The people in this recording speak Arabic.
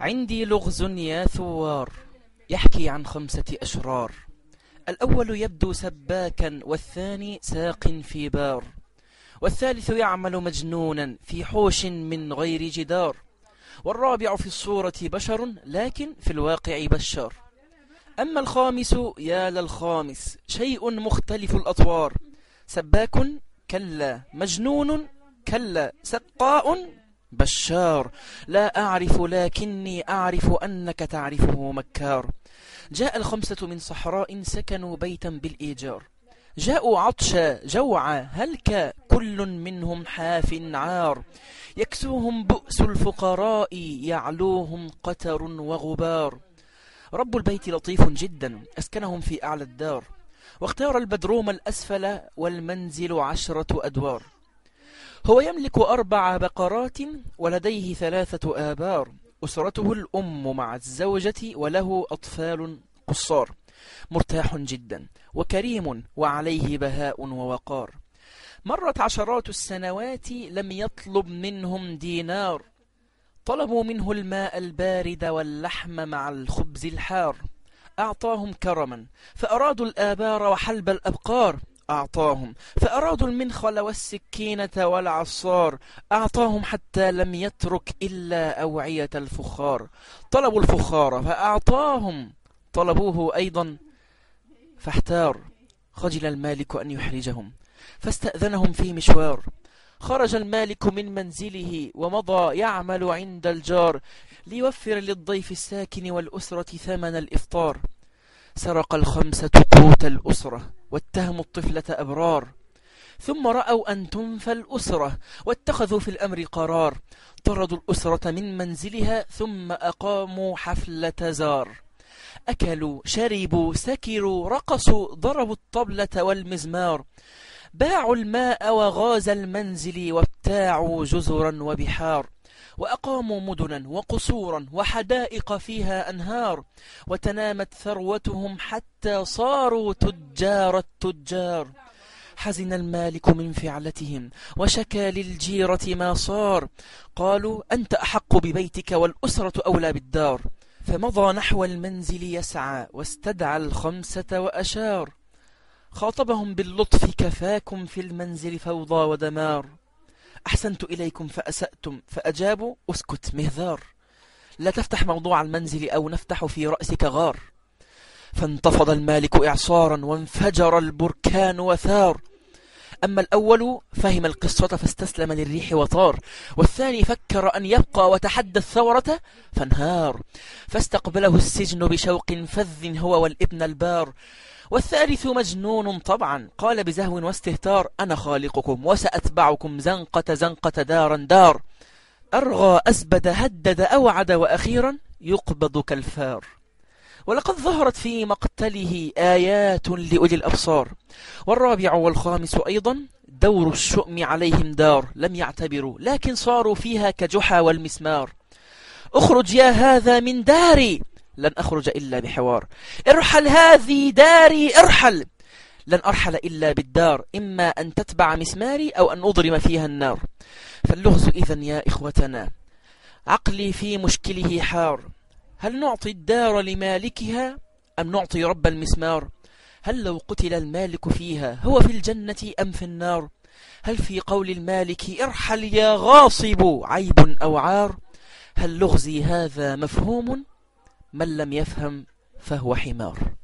عندي لغز يا ثوار يحكي عن خمسة أشرار. الأول يبدو سباكا والثاني ساق في بار. والثالث يعمل مجنونا في حوش من غير جدار. والرابع في الصورة بشر لكن في الواقع بشار. أما الخامس يا للخامس شيء مختلف الأطوار. سباك كلا مجنون كلا سقاء بشار لا أعرف لكني أعرف أنك تعرفه مكار. جاء الخمسة من صحراء سكنوا بيتا بالإيجار. جاءوا عطشا جوعا هلك كل منهم حاف عار. يكسوهم بؤس الفقراء يعلوهم قتر وغبار. رب البيت لطيف جدا أسكنهم في أعلى الدار. واختار البدروم الأسفل والمنزل عشرة أدوار. هو يملك أربع بقرات ولديه ثلاثة آبار. أسرته الأم مع الزوجة وله أطفال قصار. مرتاح جدا وكريم وعليه بهاء ووقار. مرت عشرات السنوات لم يطلب منهم دينار. طلبوا منه الماء البارد واللحم مع الخبز الحار. أعطاهم كرما. فأرادوا الآبار وحلب الأبقار. أعطاهم. فأرادوا المنخل والسكينة والعصار أعطاهم حتى لم يترك إلا أوعية الفخار. طلبوا الفخار فأعطاهم. طلبوه أيضا فاحتار. خجل المالك أن يحرجهم. فاستأذنهم في مشوار. خرج المالك من منزله ومضى يعمل عند الجار ليوفر للضيف الساكن والأسرة ثمن الإفطار. سرق الخمسة قوت الأسرة. واتهموا الطفلة أبرار. ثم رأوا أن تنفى الأسرة واتخذوا في الأمر قرار. طردوا الأسرة من منزلها ثم أقاموا حفلة زار. أكلوا شربوا سكروا رقصوا ضربوا الطبلة والمزمار. باعوا الماء وغاز المنزل وابتاعوا جزرا وبحار وأقاموا مدنا وقصورا وحدائق فيها أنهار وتنامت ثروتهم حتى صاروا تجار التجار. حزن المالك من فعلتهم وشكى للجيرة ما صار. قالوا أنت أحق ببيتك والأسرة أولى بالدار. فمضى نحو المنزل يسعى واستدعى الخمسة وأشار. خاطبهم باللطف كفاكم في المنزل فوضى ودمار. أحسنت إليكم فأسأتم. فأجابوا أسكت مهذار. لا تفتح موضوع المنزل أو نفتح في رأسك غار. فانتفض المالك إعصارا وانفجر البركان وثار. أما الأول فهم القصة فاستسلم للريح وطار والثاني فكر أن يبقى وتحدى الثورة فانهار فاستقبله السجن بشوق فذ هو والابن البار. والثالث مجنون طبعا قال بزهو واستهتار أنا خالقكم وسأتبعكم زنقة زنقة دارا دار. أرغى أسبد هدد أوعد وأخيرا يقبض كالفار. ولقد ظهرت في مقتله آيات لأولي الأبصار. والرابع والخامس أيضا دور الشؤم عليهم دار لم يعتبروا لكن صاروا فيها كجحا والمسمار. اخرج يا هذا من داري لن أخرج إلا بحوار. ارحل هذه داري ارحل! لن أرحل إلا بالدار إما أن تتبع مسماري أو أن أضرم فيها النار. فاللغز إذا يا إخوتنا عقلي في مشكله حار. هل نعطي الدار لمالكها أم نعطي رب المسمار؟ هل لو قتل المالك فيها هو في الجنة أم في النار؟ هل في قول المالك ارحل يا غاصب عيب أو عار؟ هل لغزي هذا مفهوم؟ من لم يفهم فهو حمار.